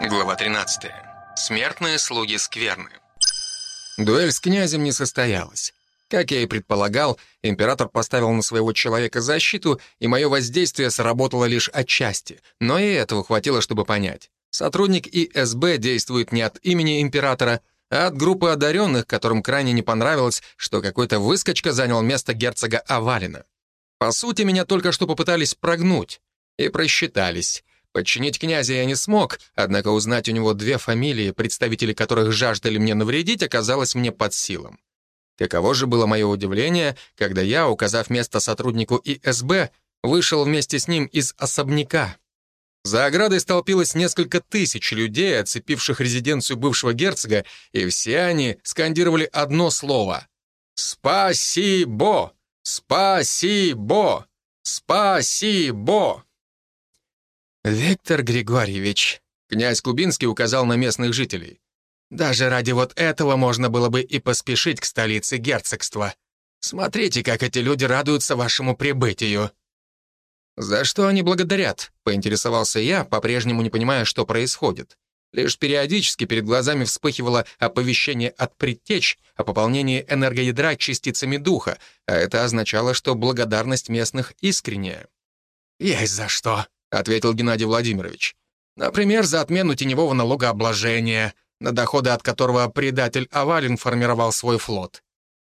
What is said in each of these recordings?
Глава 13. Смертные слуги скверны. Дуэль с князем не состоялась. Как я и предполагал, император поставил на своего человека защиту, и мое воздействие сработало лишь отчасти, но и этого хватило, чтобы понять. Сотрудник ИСБ действует не от имени императора, а от группы одаренных, которым крайне не понравилось, что какой-то выскочка занял место герцога Авалина. По сути, меня только что попытались прогнуть. И просчитались. Подчинить князя я не смог, однако узнать у него две фамилии, представители которых жаждали мне навредить, оказалось мне под силам. Каково же было мое удивление, когда я, указав место сотруднику ИСБ, вышел вместе с ним из особняка. За оградой столпилось несколько тысяч людей, оцепивших резиденцию бывшего герцога, и все они скандировали одно слово «Спасибо! Спасибо! Спасибо!» «Виктор Григорьевич», — князь Кубинский указал на местных жителей, «даже ради вот этого можно было бы и поспешить к столице герцогства. Смотрите, как эти люди радуются вашему прибытию». «За что они благодарят?» — поинтересовался я, по-прежнему не понимая, что происходит. Лишь периодически перед глазами вспыхивало оповещение от предтеч о пополнении энергоядра частицами духа, а это означало, что благодарность местных искренняя. «Есть за что», — ответил Геннадий Владимирович. «Например, за отмену теневого налогообложения, на доходы от которого предатель Авалин формировал свой флот.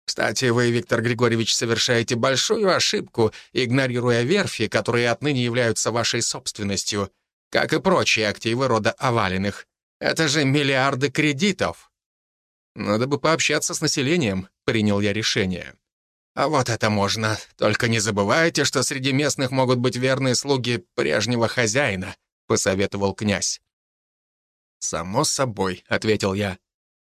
Кстати, вы, Виктор Григорьевич, совершаете большую ошибку, игнорируя верфи, которые отныне являются вашей собственностью, как и прочие активы рода Авалиных. Это же миллиарды кредитов». «Надо бы пообщаться с населением», — принял я решение. А вот это можно. Только не забывайте, что среди местных могут быть верные слуги прежнего хозяина», — посоветовал князь. «Само собой», — ответил я.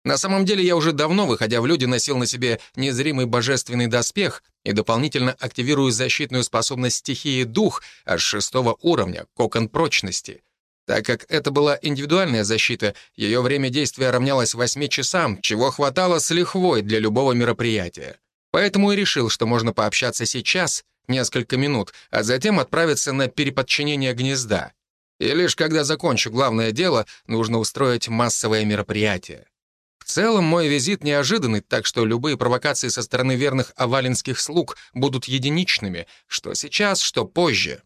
На самом деле я уже давно, выходя в люди, носил на себе незримый божественный доспех и дополнительно активирую защитную способность стихии дух аж шестого уровня, кокон прочности. Так как это была индивидуальная защита, ее время действия равнялось восьми часам, чего хватало с лихвой для любого мероприятия. Поэтому и решил, что можно пообщаться сейчас, несколько минут, а затем отправиться на переподчинение гнезда. И лишь когда закончу главное дело, нужно устроить массовое мероприятие. В целом, мой визит неожиданный, так что любые провокации со стороны верных авалинских слуг будут единичными, что сейчас, что позже.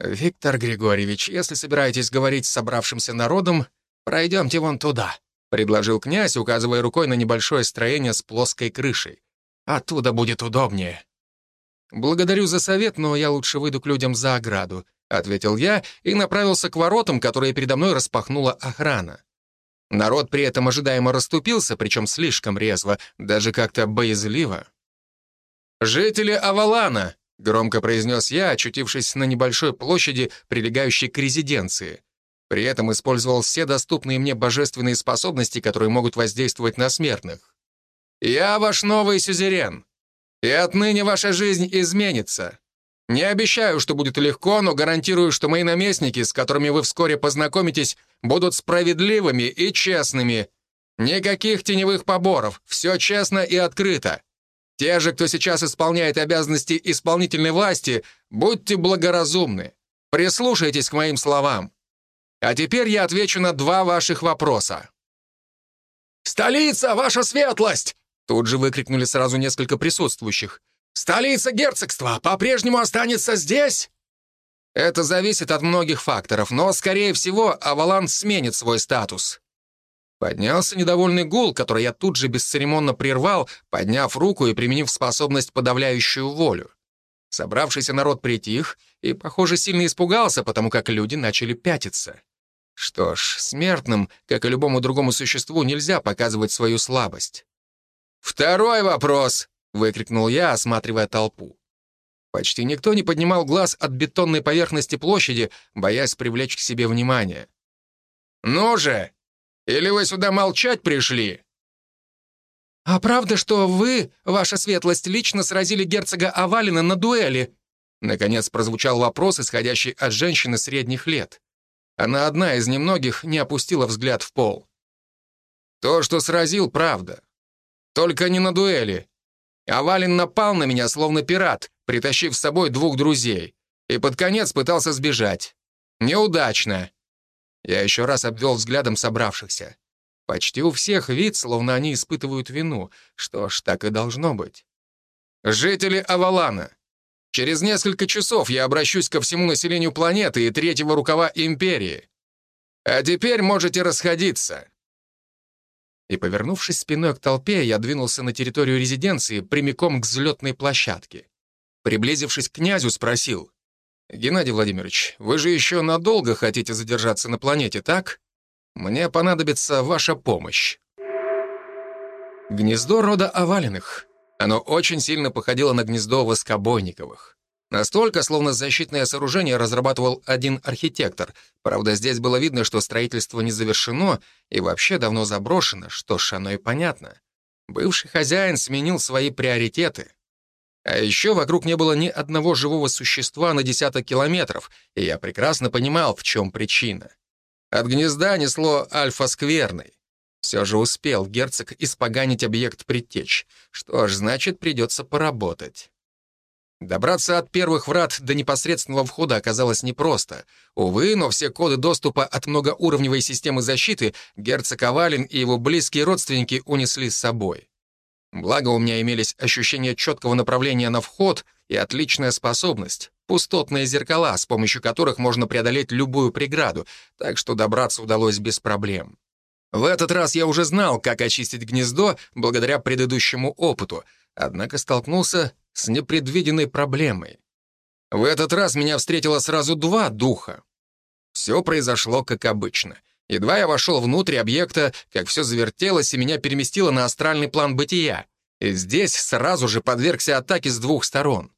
«Виктор Григорьевич, если собираетесь говорить с собравшимся народом, пройдемте вон туда», — предложил князь, указывая рукой на небольшое строение с плоской крышей. Оттуда будет удобнее». «Благодарю за совет, но я лучше выйду к людям за ограду», — ответил я и направился к воротам, которые передо мной распахнула охрана. Народ при этом ожидаемо расступился, причем слишком резво, даже как-то боязливо. «Жители Авалана!» — громко произнес я, очутившись на небольшой площади, прилегающей к резиденции. При этом использовал все доступные мне божественные способности, которые могут воздействовать на смертных. «Я ваш новый сюзерен, и отныне ваша жизнь изменится. Не обещаю, что будет легко, но гарантирую, что мои наместники, с которыми вы вскоре познакомитесь, будут справедливыми и честными. Никаких теневых поборов, все честно и открыто. Те же, кто сейчас исполняет обязанности исполнительной власти, будьте благоразумны. Прислушайтесь к моим словам. А теперь я отвечу на два ваших вопроса. «Столица, ваша светлость!» Тут же выкрикнули сразу несколько присутствующих. «Столица герцогства по-прежнему останется здесь?» Это зависит от многих факторов, но, скорее всего, Авалан сменит свой статус. Поднялся недовольный гул, который я тут же бесцеремонно прервал, подняв руку и применив способность, подавляющую волю. Собравшийся народ притих и, похоже, сильно испугался, потому как люди начали пятиться. Что ж, смертным, как и любому другому существу, нельзя показывать свою слабость. «Второй вопрос!» — выкрикнул я, осматривая толпу. Почти никто не поднимал глаз от бетонной поверхности площади, боясь привлечь к себе внимание. «Ну же! Или вы сюда молчать пришли?» «А правда, что вы, ваша светлость, лично сразили герцога Авалина на дуэли?» Наконец прозвучал вопрос, исходящий от женщины средних лет. Она одна из немногих не опустила взгляд в пол. «То, что сразил, правда. Только не на дуэли. Авалин напал на меня, словно пират, притащив с собой двух друзей, и под конец пытался сбежать. Неудачно. Я еще раз обвел взглядом собравшихся. Почти у всех вид, словно они испытывают вину. Что ж, так и должно быть. Жители Авалана. Через несколько часов я обращусь ко всему населению планеты и третьего рукава Империи. А теперь можете расходиться. И, повернувшись спиной к толпе, я двинулся на территорию резиденции прямиком к взлетной площадке. Приблизившись к князю, спросил. «Геннадий Владимирович, вы же еще надолго хотите задержаться на планете, так? Мне понадобится ваша помощь». Гнездо рода Овалиных. Оно очень сильно походило на гнездо Воскобойниковых. Настолько, словно защитное сооружение разрабатывал один архитектор. Правда, здесь было видно, что строительство не завершено и вообще давно заброшено, что ж, оно и понятно. Бывший хозяин сменил свои приоритеты. А еще вокруг не было ни одного живого существа на десяток километров, и я прекрасно понимал, в чем причина. От гнезда несло альфа-скверной. Все же успел герцог испоганить объект предтеч. Что ж, значит, придется поработать. Добраться от первых врат до непосредственного входа оказалось непросто. Увы, но все коды доступа от многоуровневой системы защиты герцог Авалин и его близкие родственники унесли с собой. Благо, у меня имелись ощущения четкого направления на вход и отличная способность — пустотные зеркала, с помощью которых можно преодолеть любую преграду, так что добраться удалось без проблем. В этот раз я уже знал, как очистить гнездо благодаря предыдущему опыту, однако столкнулся с непредвиденной проблемой. В этот раз меня встретило сразу два духа. Все произошло как обычно — Едва я вошел внутрь объекта, как все завертелось и меня переместило на астральный план бытия. И здесь сразу же подвергся атаке с двух сторон.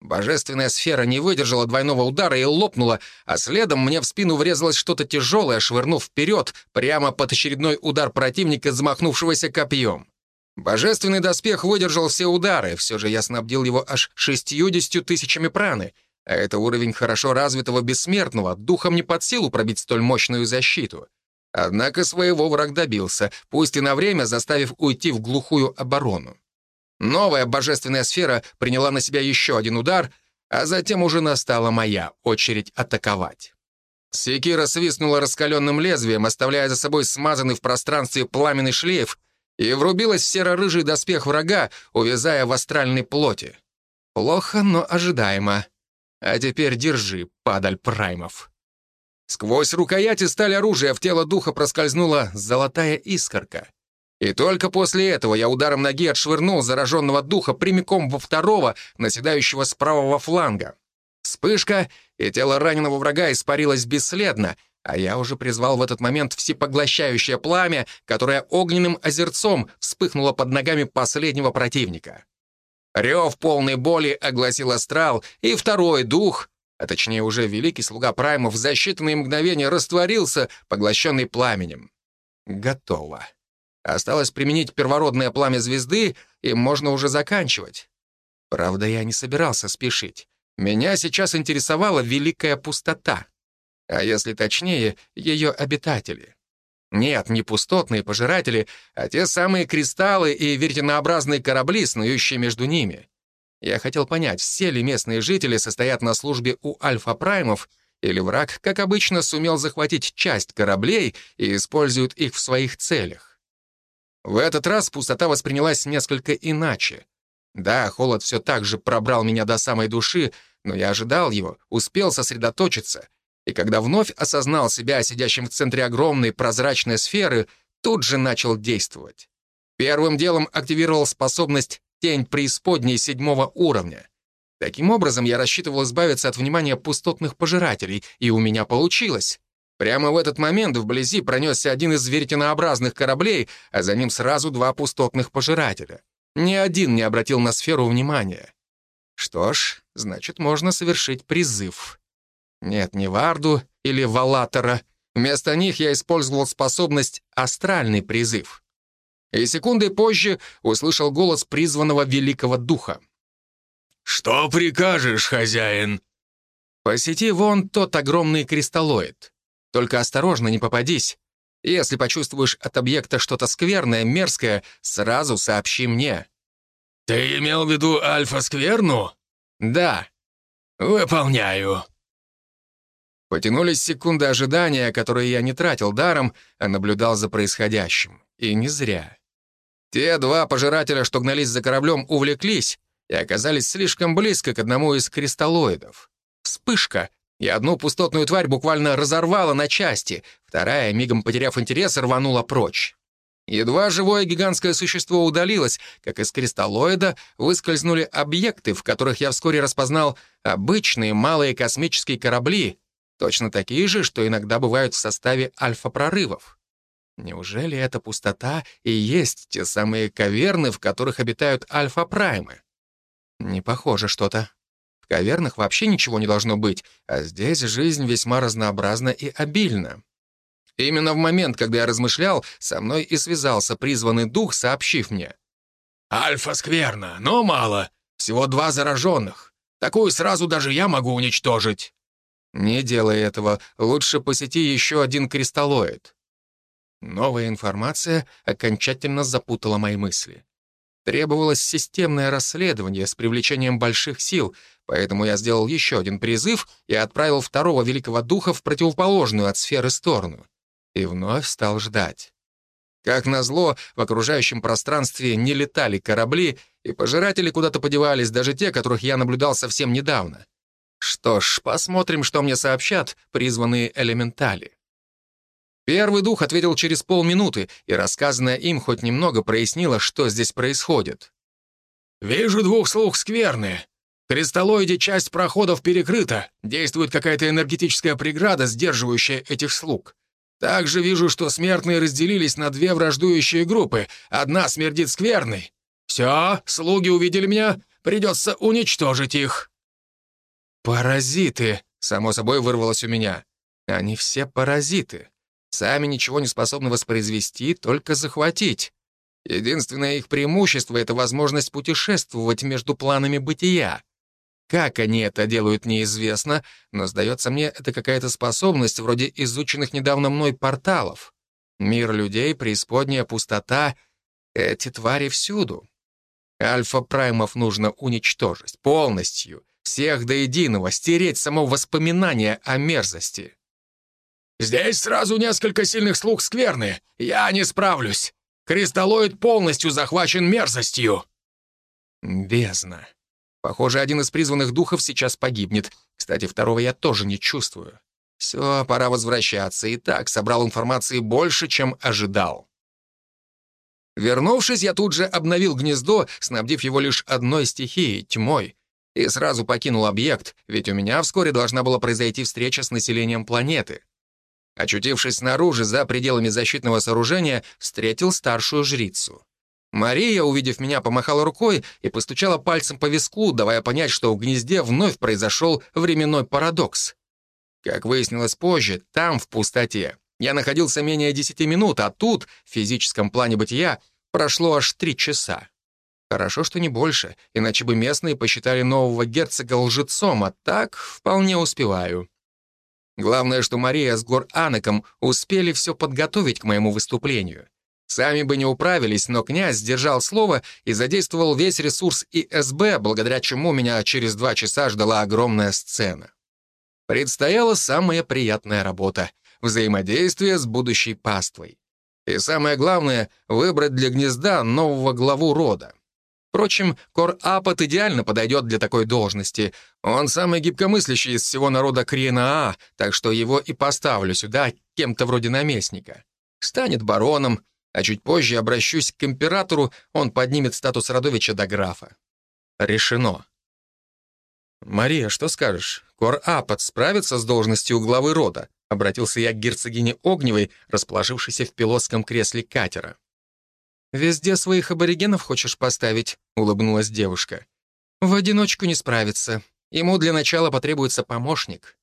Божественная сфера не выдержала двойного удара и лопнула, а следом мне в спину врезалось что-то тяжелое, швырнув вперед, прямо под очередной удар противника, замахнувшегося копьем. Божественный доспех выдержал все удары, все же я снабдил его аж шестьюдесятью тысячами праны, а это уровень хорошо развитого бессмертного, духом не под силу пробить столь мощную защиту. Однако своего враг добился, пусть и на время заставив уйти в глухую оборону. Новая божественная сфера приняла на себя еще один удар, а затем уже настала моя очередь атаковать. Секира свистнула раскаленным лезвием, оставляя за собой смазанный в пространстве пламенный шлейф, и врубилась в серо-рыжий доспех врага, увязая в астральной плоти. Плохо, но ожидаемо. А теперь держи, падаль праймов. Сквозь рукояти сталь оружия в тело духа проскользнула золотая искорка. И только после этого я ударом ноги отшвырнул зараженного духа прямиком во второго, наседающего с правого фланга. Вспышка, и тело раненого врага испарилось бесследно, а я уже призвал в этот момент всепоглощающее пламя, которое огненным озерцом вспыхнуло под ногами последнего противника. Рев полной боли огласил астрал, и второй дух, а точнее уже великий слуга Праймов, за считанные мгновения растворился, поглощенный пламенем. Готово. Осталось применить первородное пламя звезды, и можно уже заканчивать. Правда, я не собирался спешить. Меня сейчас интересовала великая пустота. А если точнее, ее обитатели. Нет, не пустотные пожиратели, а те самые кристаллы и веретенообразные корабли, снующие между ними. Я хотел понять, все ли местные жители состоят на службе у альфа-праймов, или враг, как обычно, сумел захватить часть кораблей и использует их в своих целях. В этот раз пустота воспринялась несколько иначе. Да, холод все так же пробрал меня до самой души, но я ожидал его, успел сосредоточиться — и когда вновь осознал себя сидящим в центре огромной прозрачной сферы, тут же начал действовать. Первым делом активировал способность «Тень преисподней» седьмого уровня. Таким образом, я рассчитывал избавиться от внимания пустотных пожирателей, и у меня получилось. Прямо в этот момент вблизи пронесся один из веретенообразных кораблей, а за ним сразу два пустотных пожирателя. Ни один не обратил на сферу внимания. Что ж, значит, можно совершить призыв. Нет, не Варду или Валатора. Вместо них я использовал способность «Астральный призыв». И секунды позже услышал голос призванного Великого Духа. «Что прикажешь, хозяин?» «Посети вон тот огромный кристаллоид. Только осторожно, не попадись. Если почувствуешь от объекта что-то скверное, мерзкое, сразу сообщи мне». «Ты имел в виду Альфа-скверну?» «Да». «Выполняю». Потянулись секунды ожидания, которые я не тратил даром, а наблюдал за происходящим. И не зря. Те два пожирателя, что гнались за кораблем, увлеклись и оказались слишком близко к одному из кристаллоидов. Вспышка, и одну пустотную тварь буквально разорвала на части, вторая, мигом потеряв интерес, рванула прочь. Едва живое гигантское существо удалилось, как из кристаллоида выскользнули объекты, в которых я вскоре распознал обычные малые космические корабли, точно такие же, что иногда бывают в составе альфа-прорывов. Неужели эта пустота и есть те самые каверны, в которых обитают альфа-праймы? Не похоже что-то. В кавернах вообще ничего не должно быть, а здесь жизнь весьма разнообразна и обильна. Именно в момент, когда я размышлял, со мной и связался призванный дух, сообщив мне. «Альфа скверно, но мало. Всего два зараженных. Такую сразу даже я могу уничтожить». «Не делай этого. Лучше посети еще один кристаллоид». Новая информация окончательно запутала мои мысли. Требовалось системное расследование с привлечением больших сил, поэтому я сделал еще один призыв и отправил второго великого духа в противоположную от сферы сторону. И вновь стал ждать. Как назло, в окружающем пространстве не летали корабли, и пожиратели куда-то подевались, даже те, которых я наблюдал совсем недавно. Что ж, посмотрим, что мне сообщат призванные элементали. Первый дух ответил через полминуты, и рассказанное им хоть немного прояснило, что здесь происходит. «Вижу двух слух скверные. В кристаллоиде часть проходов перекрыта, действует какая-то энергетическая преграда, сдерживающая этих слуг. Также вижу, что смертные разделились на две враждующие группы. Одна смердит скверной. Все, слуги увидели меня, придется уничтожить их». «Паразиты!» — само собой вырвалось у меня. «Они все паразиты. Сами ничего не способны воспроизвести, только захватить. Единственное их преимущество — это возможность путешествовать между планами бытия. Как они это делают, неизвестно, но, сдается мне, это какая-то способность вроде изученных недавно мной порталов. Мир людей, преисподняя пустота — эти твари всюду. Альфа-праймов нужно уничтожить полностью, всех до единого, стереть само воспоминание о мерзости. «Здесь сразу несколько сильных слуг скверны. Я не справлюсь. Кристаллоид полностью захвачен мерзостью». Бездна. Похоже, один из призванных духов сейчас погибнет. Кстати, второго я тоже не чувствую. Все, пора возвращаться. И так собрал информации больше, чем ожидал. Вернувшись, я тут же обновил гнездо, снабдив его лишь одной стихией — тьмой, и сразу покинул объект, ведь у меня вскоре должна была произойти встреча с населением планеты. Очутившись снаружи, за пределами защитного сооружения, встретил старшую жрицу. Мария, увидев меня, помахала рукой и постучала пальцем по виску, давая понять, что в гнезде вновь произошел временной парадокс. Как выяснилось позже, там, в пустоте, я находился менее десяти минут, а тут, в физическом плане бытия, прошло аж три часа. Хорошо, что не больше, иначе бы местные посчитали нового герцога лжецом, а так вполне успеваю. Главное, что Мария с Гор Анаком успели все подготовить к моему выступлению. Сами бы не управились, но князь сдержал слово и задействовал весь ресурс ИСБ, благодаря чему меня через два часа ждала огромная сцена. Предстояла самая приятная работа — взаимодействие с будущей паствой. И самое главное — выбрать для гнезда нового главу рода. Впрочем, Кор-Апот идеально подойдет для такой должности. Он самый гибкомыслящий из всего народа Криена-А, так что его и поставлю сюда кем-то вроде наместника. Станет бароном, а чуть позже обращусь к императору, он поднимет статус родовича до графа. Решено. «Мария, что скажешь? Кор-Апот справится с должностью главы рода?» Обратился я к герцогине Огневой, расположившейся в пилотском кресле катера. «Везде своих аборигенов хочешь поставить?» — улыбнулась девушка. «В одиночку не справится. Ему для начала потребуется помощник.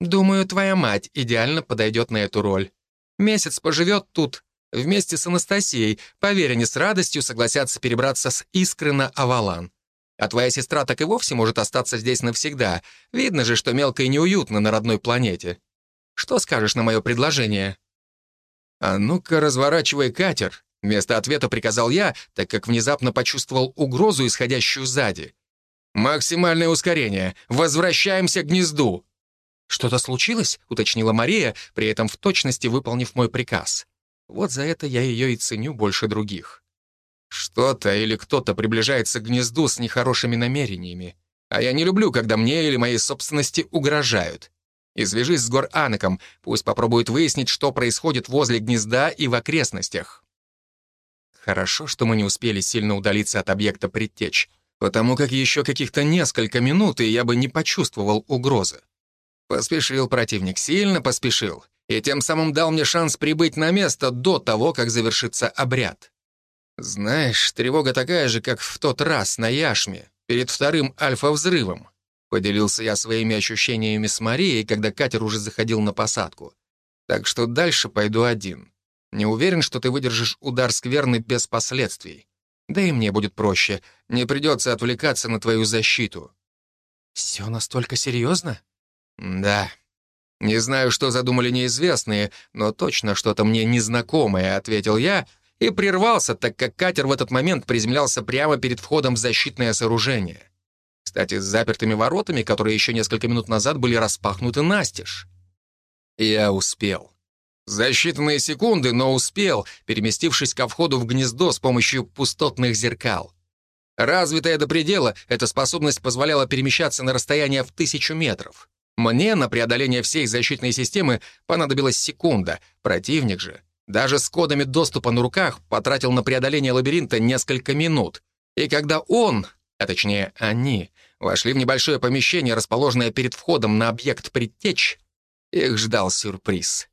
Думаю, твоя мать идеально подойдет на эту роль. Месяц поживет тут, вместе с Анастасией, поверь, они с радостью согласятся перебраться с Искры на Авалан. А твоя сестра так и вовсе может остаться здесь навсегда. Видно же, что мелко и неуютно на родной планете. Что скажешь на мое предложение?» «А ну-ка, разворачивай катер Вместо ответа приказал я, так как внезапно почувствовал угрозу, исходящую сзади. «Максимальное ускорение! Возвращаемся к гнезду!» «Что-то случилось?» — уточнила Мария, при этом в точности выполнив мой приказ. Вот за это я ее и ценю больше других. Что-то или кто-то приближается к гнезду с нехорошими намерениями. А я не люблю, когда мне или моей собственности угрожают. И свяжись с гор Анаком, пусть попробует выяснить, что происходит возле гнезда и в окрестностях. Хорошо, что мы не успели сильно удалиться от объекта предтеч, потому как еще каких-то несколько минут, и я бы не почувствовал угрозы. Поспешил противник, сильно поспешил, и тем самым дал мне шанс прибыть на место до того, как завершится обряд. Знаешь, тревога такая же, как в тот раз на Яшме, перед вторым альфа-взрывом. Поделился я своими ощущениями с Марией, когда катер уже заходил на посадку. Так что дальше пойду один. Не уверен, что ты выдержишь удар скверны без последствий. Да и мне будет проще. Не придется отвлекаться на твою защиту. Все настолько серьезно? Да. Не знаю, что задумали неизвестные, но точно что-то мне незнакомое, ответил я и прервался, так как катер в этот момент приземлялся прямо перед входом в защитное сооружение. Кстати, с запертыми воротами, которые еще несколько минут назад были распахнуты настежь. Я успел. За считанные секунды, но успел, переместившись ко входу в гнездо с помощью пустотных зеркал. Развитая до предела, эта способность позволяла перемещаться на расстояние в тысячу метров. Мне на преодоление всей защитной системы понадобилась секунда, противник же, даже с кодами доступа на руках, потратил на преодоление лабиринта несколько минут. И когда он, а точнее они, вошли в небольшое помещение, расположенное перед входом на объект предтеч, их ждал сюрприз.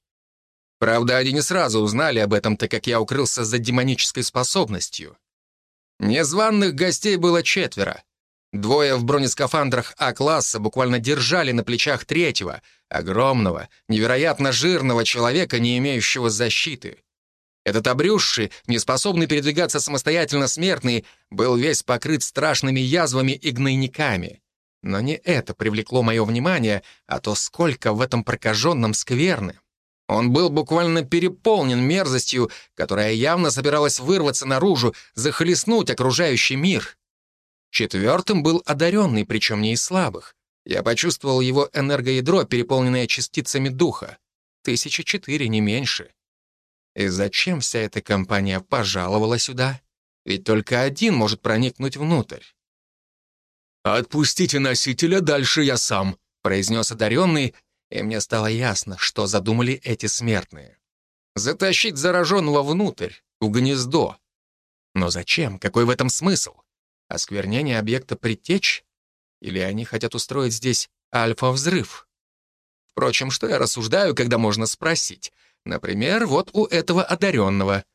Правда, они не сразу узнали об этом, так как я укрылся за демонической способностью. Незваных гостей было четверо. Двое в бронескафандрах А-класса буквально держали на плечах третьего, огромного, невероятно жирного человека, не имеющего защиты. Этот обрюзший, неспособный передвигаться самостоятельно смертный, был весь покрыт страшными язвами и гнойниками. Но не это привлекло мое внимание, а то сколько в этом прокаженном скверны. Он был буквально переполнен мерзостью, которая явно собиралась вырваться наружу, захлестнуть окружающий мир. Четвертым был одаренный, причем не из слабых. Я почувствовал его энергоядро, переполненное частицами духа. Тысяча четыре, не меньше. И зачем вся эта компания пожаловала сюда? Ведь только один может проникнуть внутрь. «Отпустите носителя, дальше я сам», — произнес одаренный, и мне стало ясно, что задумали эти смертные. Затащить зараженного внутрь, в гнездо. Но зачем? Какой в этом смысл? Осквернение объекта предтечь? Или они хотят устроить здесь альфа-взрыв? Впрочем, что я рассуждаю, когда можно спросить? Например, вот у этого одаренного.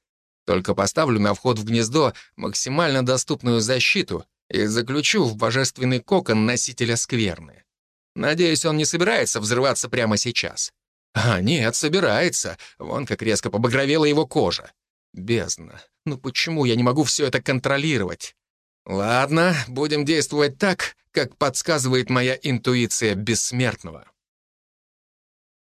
Только поставлю на вход в гнездо максимально доступную защиту и заключу в божественный кокон носителя скверны. Надеюсь, он не собирается взрываться прямо сейчас. А, нет, собирается. Вон как резко побагровела его кожа. Бездна. Ну почему я не могу все это контролировать? Ладно, будем действовать так, как подсказывает моя интуиция бессмертного.